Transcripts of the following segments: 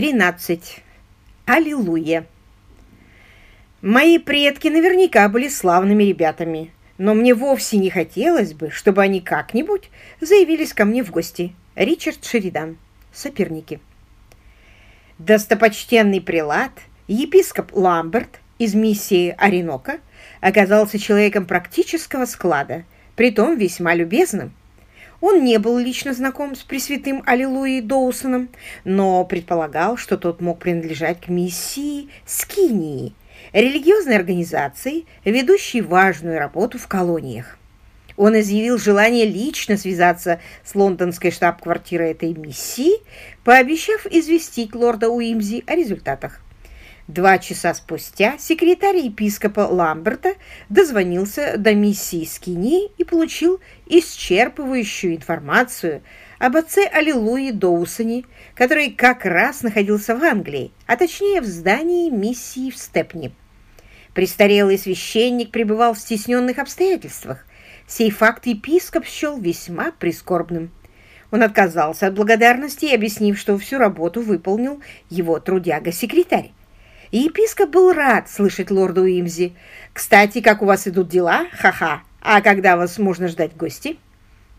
13. Аллилуйя. Мои предки наверняка были славными ребятами, но мне вовсе не хотелось бы, чтобы они как-нибудь заявились ко мне в гости. Ричард Шеридан. Соперники. Достопочтенный прилад, епископ Ламберт из миссии Оренока, оказался человеком практического склада, притом весьма любезным. Он не был лично знаком с Пресвятым Аллилуйей Доусоном, но предполагал, что тот мог принадлежать к миссии Скинии, религиозной организации, ведущей важную работу в колониях. Он изъявил желание лично связаться с лондонской штаб-квартирой этой миссии, пообещав известить лорда Уимзи о результатах. Два часа спустя секретарь епископа Ламберта дозвонился до миссии Скини и получил исчерпывающую информацию об отце Аллилуйи Доусоне, который как раз находился в Англии, а точнее в здании миссии в Степни. Престарелый священник пребывал в стесненных обстоятельствах. Сей факт епископ счел весьма прискорбным. Он отказался от благодарности, объяснив, что всю работу выполнил его трудяга-секретарь. И епископ был рад слышать лорда Уимзи. «Кстати, как у вас идут дела? Ха-ха! А когда вас можно ждать в гости?»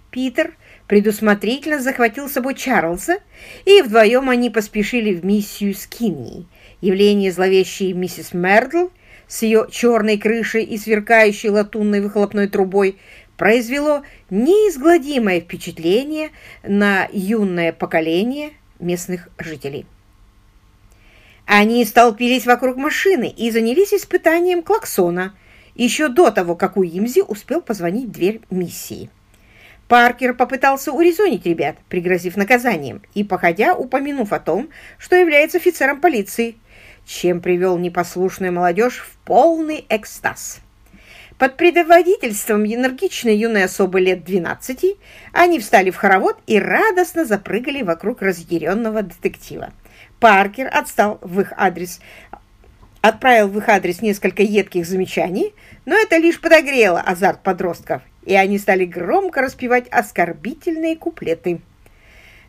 Питер предусмотрительно захватил с собой Чарльза, и вдвоем они поспешили в миссию Скинни. Явление зловещей миссис Мердл с ее черной крышей и сверкающей латунной выхлопной трубой произвело неизгладимое впечатление на юное поколение местных жителей. Они столпились вокруг машины и занялись испытанием клаксона еще до того, как Уимзи успел позвонить в дверь миссии. Паркер попытался урезонить ребят, пригрозив наказанием, и, походя, упомянув о том, что является офицером полиции, чем привел непослушную молодежь в полный экстаз. Под предводительством энергичной юной особы лет 12 они встали в хоровод и радостно запрыгали вокруг разъяренного детектива. Паркер отстал в их адрес, отправил в их адрес несколько едких замечаний, но это лишь подогрело азарт подростков, и они стали громко распевать оскорбительные куплеты.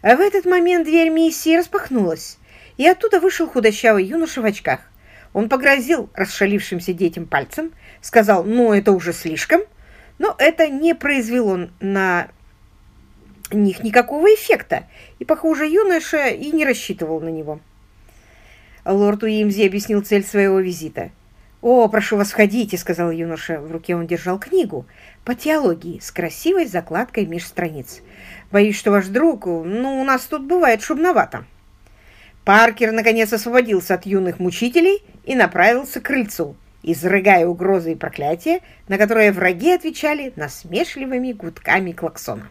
В этот момент дверь миссии распахнулась, и оттуда вышел худощавый юноша в очках. Он погрозил расшалившимся детям пальцем, сказал «ну, это уже слишком», но это не произвело на них никакого эффекта, и, похоже, юноша и не рассчитывал на него. Лорд Уимзи объяснил цель своего визита. «О, прошу вас, входите», — сказал юноша. В руке он держал книгу по теологии с красивой закладкой меж страниц. «Боюсь, что ваш друг... Ну, у нас тут бывает шумновато». Паркер, наконец, освободился от юных мучителей и направился к крыльцу, изрыгая угрозы и проклятия, на которые враги отвечали насмешливыми гудками клаксона.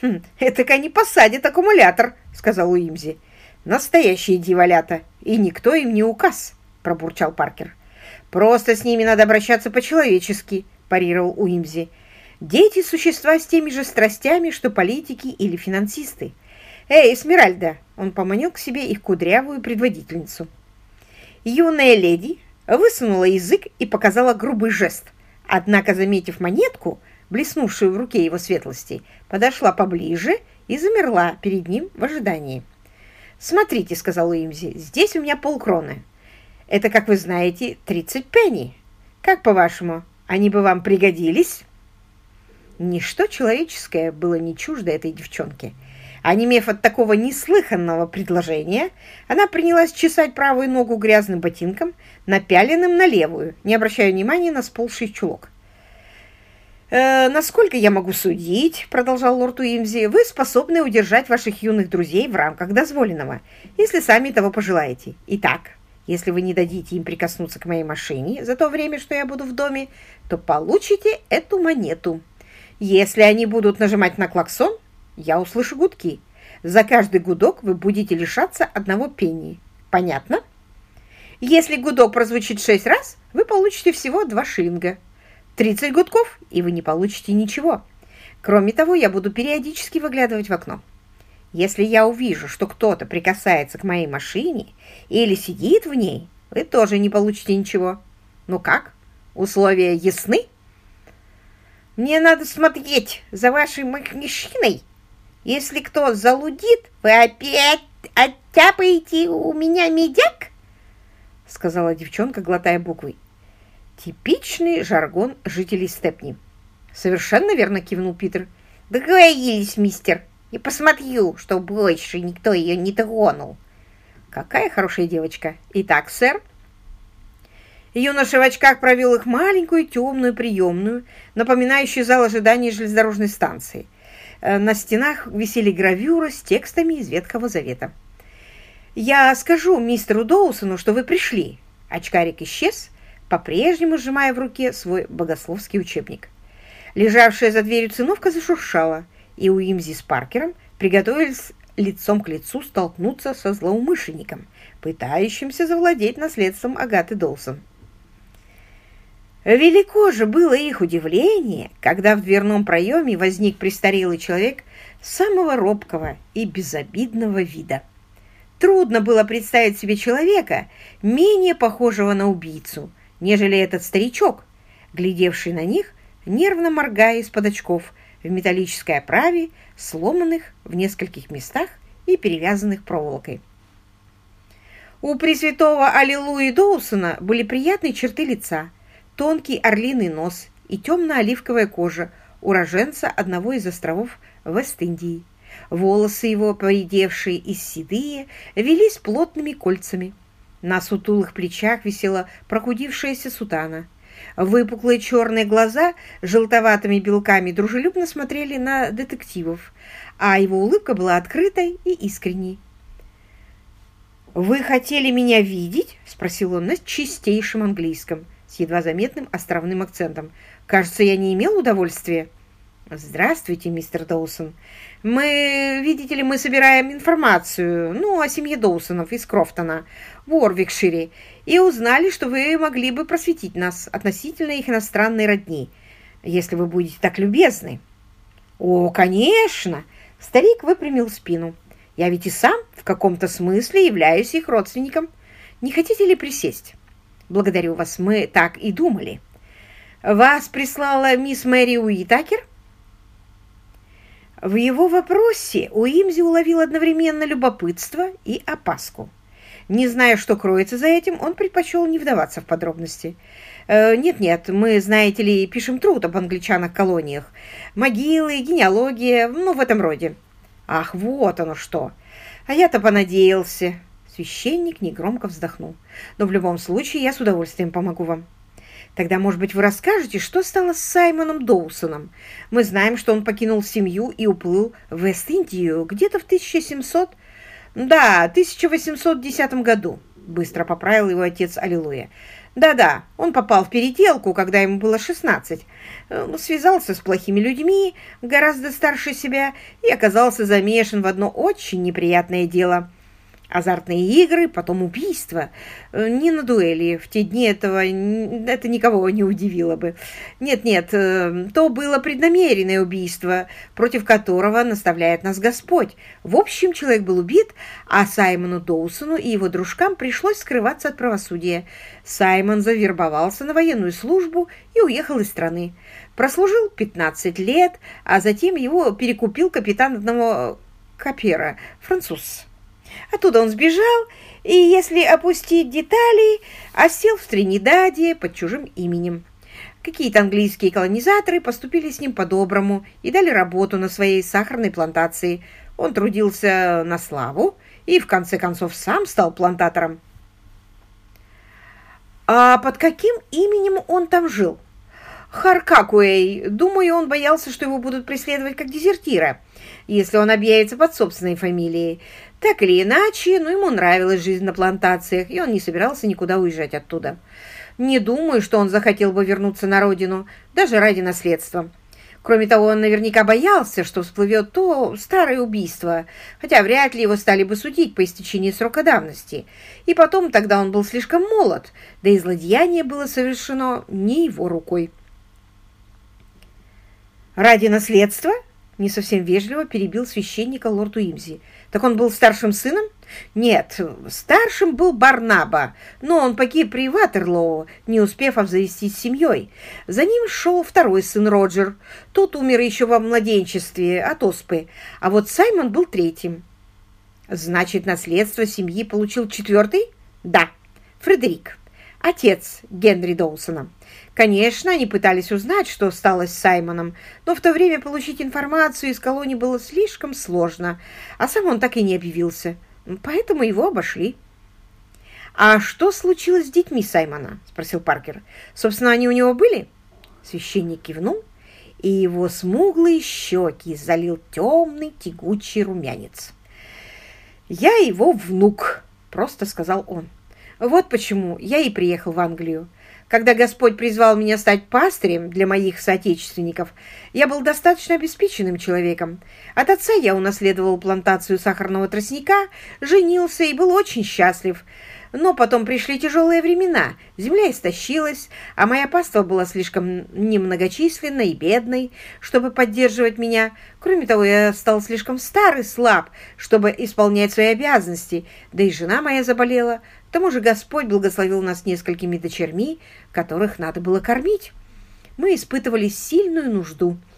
«Хм, «Это-ка они посадят аккумулятор», — сказал Уимзи. «Настоящие дьяволята, и никто им не указ», — пробурчал Паркер. «Просто с ними надо обращаться по-человечески», — парировал Уимзи. «Дети — существа с теми же страстями, что политики или финансисты. Эй, Эсмеральда!» — он поманил к себе их кудрявую предводительницу. Юная леди высунула язык и показала грубый жест. Однако, заметив монетку, блеснувшую в руке его светлости, подошла поближе и замерла перед ним в ожидании. «Смотрите», — сказал Уимзи, — «здесь у меня полкроны. Это, как вы знаете, 30 пенни. Как, по-вашему, они бы вам пригодились?» Ничто человеческое было не чуждо этой девчонке. Онемев от такого неслыханного предложения, она принялась чесать правую ногу грязным ботинком, напяленным на левую, не обращая внимания на сползший чулок. «Э, «Насколько я могу судить, — продолжал лорд Уимзи, — вы способны удержать ваших юных друзей в рамках дозволенного, если сами того пожелаете. Итак, если вы не дадите им прикоснуться к моей машине за то время, что я буду в доме, то получите эту монету. Если они будут нажимать на клаксон, я услышу гудки. За каждый гудок вы будете лишаться одного пенни. Понятно? Если гудок прозвучит шесть раз, вы получите всего два шиллинга». 30 гудков, и вы не получите ничего. Кроме того, я буду периодически выглядывать в окно. Если я увижу, что кто-то прикасается к моей машине или сидит в ней, вы тоже не получите ничего. Ну как? Условия ясны? Мне надо смотреть за вашей машиной. Если кто залудит, вы опять оттяпаете у меня медяк?» — сказала девчонка, глотая буквы. Типичный жаргон жителей Степни. «Совершенно верно», — кивнул Питер. «Договорились, мистер. И посмотрю, что больше никто ее не тронул». «Какая хорошая девочка. Итак, сэр?» Юноша в очках провел их маленькую темную приемную, напоминающую зал ожидания железнодорожной станции. Э, на стенах висели гравюры с текстами из Ветхого Завета. «Я скажу мистеру Доусону, что вы пришли». Очкарик исчез, по-прежнему сжимая в руке свой богословский учебник. Лежавшая за дверью циновка зашуршала, и Уимзи с Паркером приготовились лицом к лицу столкнуться со злоумышленником, пытающимся завладеть наследством Агаты Доусон. Велико же было их удивление, когда в дверном проеме возник престарелый человек самого робкого и безобидного вида. Трудно было представить себе человека, менее похожего на убийцу, нежели этот старичок, глядевший на них, нервно моргая из-под очков в металлической оправе, сломанных в нескольких местах и перевязанных проволокой. У Пресвятого Аллилуйи Доусона были приятные черты лица – тонкий орлиный нос и темно-оливковая кожа уроженца одного из островов Вест-Индии. Волосы его, поредевшие и седые, велись плотными кольцами. На сутулых плечах висела прохудившаяся сутана. Выпуклые черные глаза с желтоватыми белками дружелюбно смотрели на детективов, а его улыбка была открытой и искренней. «Вы хотели меня видеть?» — спросил он на чистейшем английском с едва заметным островным акцентом. «Кажется, я не имел удовольствия». «Здравствуйте, мистер Доусон. Мы, видите ли, мы собираем информацию, ну, о семье Доусонов из Крофтона в и узнали, что вы могли бы просветить нас относительно их иностранной родни, если вы будете так любезны». «О, конечно!» Старик выпрямил спину. «Я ведь и сам в каком-то смысле являюсь их родственником. Не хотите ли присесть?» Благодарю вас, мы так и думали. Вас прислала мисс Мэри Уитакер? В его вопросе Уимзи уловил одновременно любопытство и опаску. Не зная, что кроется за этим, он предпочел не вдаваться в подробности. «Э, «Нет-нет, мы, знаете ли, пишем труд об англичанах-колониях. Могилы, генеалогия, ну, в этом роде». «Ах, вот оно что! А я-то понадеялся. Священник негромко вздохнул. «Но в любом случае я с удовольствием помогу вам». «Тогда, может быть, вы расскажете, что стало с Саймоном Доусоном? Мы знаем, что он покинул семью и уплыл в Вест-Индию где-то в 1700... Да, 1810 году», — быстро поправил его отец Аллилуйя. «Да-да, он попал в переделку, когда ему было 16. Э, связался с плохими людьми, гораздо старше себя, и оказался замешан в одно очень неприятное дело». Азартные игры, потом убийство. Э, не на дуэли. В те дни этого это никого не удивило бы. Нет-нет, э, то было преднамеренное убийство, против которого наставляет нас Господь. В общем, человек был убит, а Саймону Доусону и его дружкам пришлось скрываться от правосудия. Саймон завербовался на военную службу и уехал из страны. Прослужил 15 лет, а затем его перекупил капитан одного капера, француз. Оттуда он сбежал, и, если опустить детали, осел в Тринидаде под чужим именем. Какие-то английские колонизаторы поступили с ним по-доброму и дали работу на своей сахарной плантации. Он трудился на славу и, в конце концов, сам стал плантатором. А под каким именем он там жил? Харкакуэй. Думаю, он боялся, что его будут преследовать как дезертира, если он объявится под собственной фамилией. Так или иначе, но ему нравилась жизнь на плантациях, и он не собирался никуда уезжать оттуда. Не думаю, что он захотел бы вернуться на родину, даже ради наследства. Кроме того, он наверняка боялся, что всплывет то старое убийство, хотя вряд ли его стали бы судить по истечении срока давности. И потом тогда он был слишком молод, да и злодеяние было совершено не его рукой. «Ради наследства?» — не совсем вежливо перебил священника лорд Уимзи. Так он был старшим сыном? Нет, старшим был Барнаба, но он погиб при Ватерлоу, не успев обзавестись семьей. За ним шел второй сын Роджер. Тот умер еще во младенчестве от оспы, а вот Саймон был третьим. Значит, наследство семьи получил четвертый? Да, Фредерик, отец Генри Доусона. Конечно, они пытались узнать, что стало с Саймоном, но в то время получить информацию из колонии было слишком сложно, а сам он так и не объявился, поэтому его обошли. «А что случилось с детьми Саймона?» – спросил Паркер. «Собственно, они у него были?» Священник кивнул, и его смуглые щеки залил темный тягучий румянец. «Я его внук», — просто сказал он. «Вот почему я и приехал в Англию. Когда Господь призвал меня стать пастырем для моих соотечественников, я был достаточно обеспеченным человеком. От отца я унаследовал плантацию сахарного тростника, женился и был очень счастлив. Но потом пришли тяжелые времена, земля истощилась, а моя паства была слишком немногочисленной и бедной, чтобы поддерживать меня. Кроме того, я стал слишком стар и слаб, чтобы исполнять свои обязанности, да и жена моя заболела. К тому же Господь благословил нас несколькими дочерьми, которых надо было кормить. Мы испытывали сильную нужду –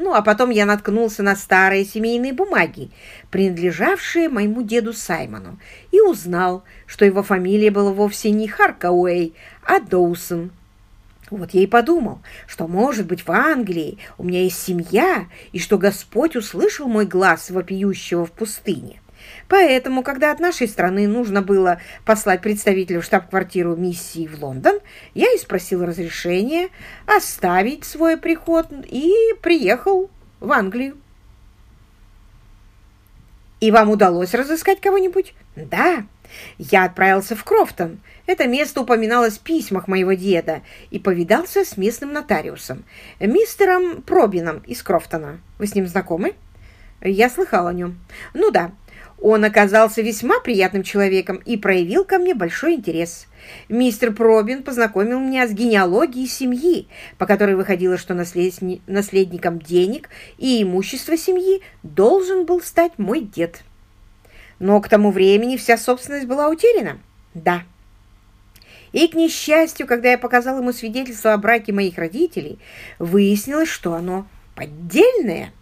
ну, а потом я наткнулся на старые семейные бумаги, принадлежавшие моему деду Саймону, и узнал, что его фамилия была вовсе не Харкауэй, а Доусон. Вот я и подумал, что, может быть, в Англии у меня есть семья, и что Господь услышал мой глаз вопиющего в пустыне. Поэтому, когда от нашей страны нужно было послать представителя в штаб-квартиру миссии в Лондон, я и спросил разрешения оставить свой приход и приехал в Англию. И вам удалось разыскать кого-нибудь? Да. Я отправился в Крофтон. Это место упоминалось в письмах моего деда и повидался с местным нотариусом, мистером Пробином из Крофтона. Вы с ним знакомы? Я слыхал о нем. Ну да, он оказался весьма приятным человеком и проявил ко мне большой интерес. Мистер Пробин познакомил меня с генеалогией семьи, по которой выходило, что наследником денег и имущества семьи должен был стать мой дед. Но к тому времени вся собственность была утеряна. Да. И, к несчастью, когда я показал ему свидетельство о браке моих родителей, выяснилось, что оно поддельное –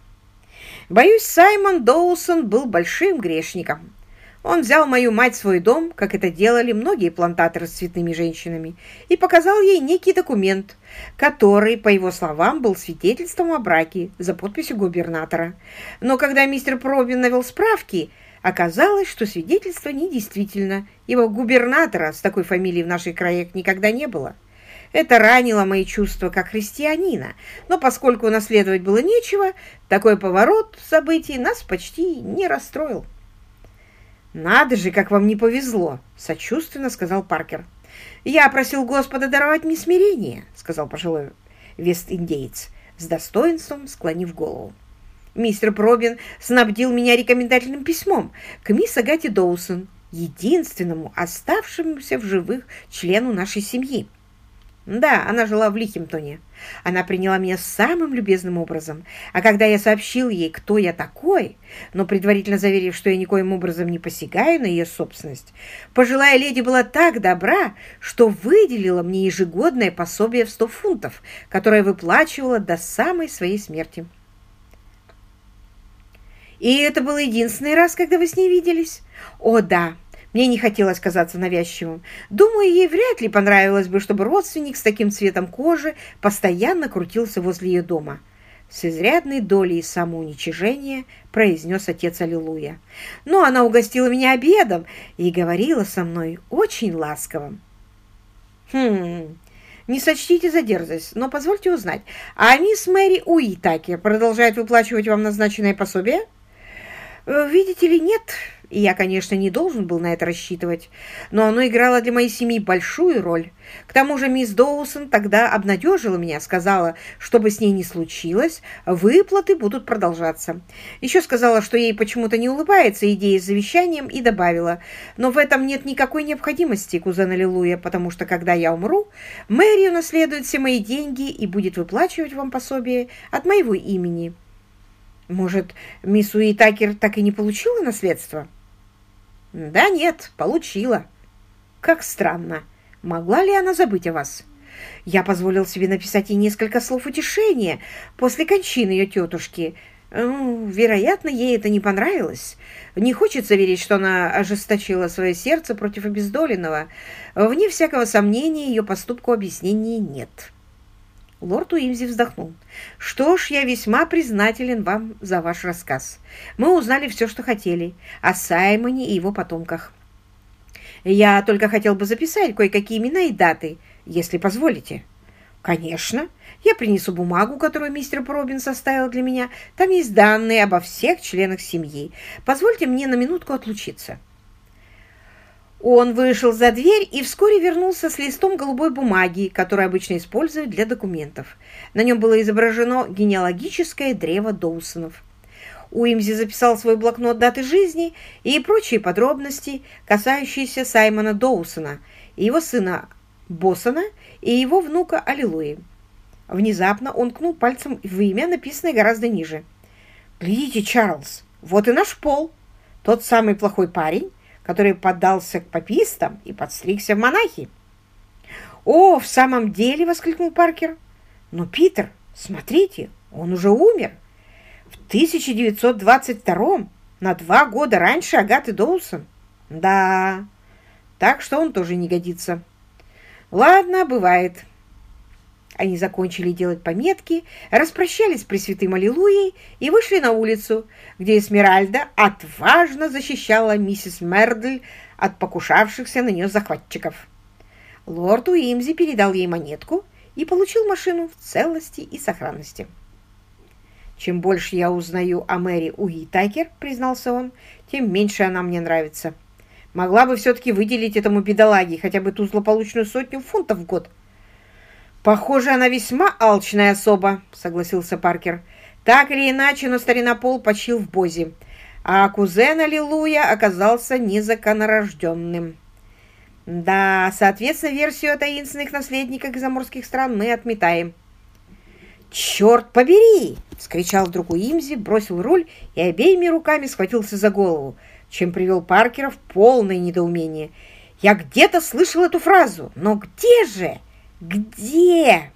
Боюсь, Саймон Доусон был большим грешником. Он взял мою мать в свой дом, как это делали многие плантаторы с цветными женщинами, и показал ей некий документ, который, по его словам, был свидетельством о браке за подписью губернатора. Но когда мистер Пробин навел справки, оказалось, что свидетельство недействительно, ибо губернатора с такой фамилией в наших краях никогда не было. Это ранило мои чувства как христианина, но поскольку наследовать было нечего, такой поворот событий нас почти не расстроил. «Надо же, как вам не повезло!» — сочувственно сказал Паркер. «Я просил Господа даровать мне смирение», — сказал пожилой вест-индеец, с достоинством склонив голову. Мистер Пробин снабдил меня рекомендательным письмом к мисс Агате Доусон, единственному оставшемуся в живых члену нашей семьи. Да, она жила в Лихимтоне. Она приняла меня самым любезным образом. А когда я сообщил ей, кто я такой, но предварительно заверив, что я никоим образом не посягаю на ее собственность, пожилая леди была так добра, что выделила мне ежегодное пособие в сто фунтов, которое выплачивала до самой своей смерти. И это был единственный раз, когда вы с ней виделись? О, да, мне не хотелось казаться навязчивым. Думаю, ей вряд ли понравилось бы, чтобы родственник с таким цветом кожи постоянно крутился возле ее дома. С изрядной долей самоуничижения произнес отец Аллилуйя. Но она угостила меня обедом и говорила со мной очень ласково. «Хм, не сочтите за дерзость, но позвольте узнать, а мисс Мэри Уитакер продолжает выплачивать вам назначенное пособие?» «Видите ли, нет», и я, конечно, не должен был на это рассчитывать, но оно играло для моей семьи большую роль. К тому же мисс Доусон тогда обнадежила меня, сказала, что бы с ней ни случилось, выплаты будут продолжаться. Еще сказала, что ей почему-то не улыбается идея с завещанием, и добавила, но в этом нет никакой необходимости, кузен Аллилуйя, потому что, когда я умру, Мэри унаследует все мои деньги и будет выплачивать вам пособие от моего имени. Может, мисс Уитакер так и не получила наследство?» Да нет, получила. Как странно. Могла ли она забыть о вас? Я позволил себе написать ей несколько слов утешения после кончины ее тетушки. Вероятно, ей это не понравилось. Не хочется верить, что она ожесточила свое сердце против обездоленного. Вне всякого сомнения, ее поступку объяснения нет. Лорд Уимзи вздохнул. «Что ж, я весьма признателен вам за ваш рассказ. Мы узнали все, что хотели, о Саймоне и его потомках. Я только хотел бы записать кое-какие имена и даты, если позволите». «Конечно. Я принесу бумагу, которую мистер Пробин составил для меня. Там есть данные обо всех членах семьи. Позвольте мне на минутку отлучиться». Он вышел за дверь и вскоре вернулся с листом голубой бумаги, который обычно используют для документов. На нем было изображено генеалогическое древо Доусонов. Уимзи записал свой блокнот даты жизни и прочие подробности, касающиеся Саймона Доусона, его сына Боссона и его внука Аллилуи. Внезапно он кнул пальцем в имя, написанное гораздо ниже. «Глядите, Чарльз, вот и наш пол. Тот самый плохой парень, который поддался к папистам и подстригся в монахи. «О, в самом деле!» — воскликнул Паркер. «Но, Питер, смотрите, он уже умер. В 1922 на два года раньше Агаты Доусон. Да, так что он тоже не годится. Ладно, бывает». Они закончили делать пометки, распрощались с Пресвятым Аллилуйей и вышли на улицу, где Эсмеральда отважно защищала миссис Мердль от покушавшихся на нее захватчиков. Лорд Уимзи передал ей монетку и получил машину в целости и сохранности. «Чем больше я узнаю о Мэри Уитакер, — признался он, — тем меньше она мне нравится. Могла бы все-таки выделить этому бедолаге хотя бы ту злополучную сотню фунтов в год». «Похоже, она весьма алчная особа», — согласился Паркер. «Так или иначе, но старина Пол почил в Бозе, а кузен Аллилуйя оказался незаконорожденным». «Да, соответственно, версию о таинственных наследниках заморских стран мы отметаем». «Черт побери!» — вскричал вдруг Уимзи, бросил руль и обеими руками схватился за голову, чем привел Паркера в полное недоумение. «Я где-то слышал эту фразу, но где же?» «Где?»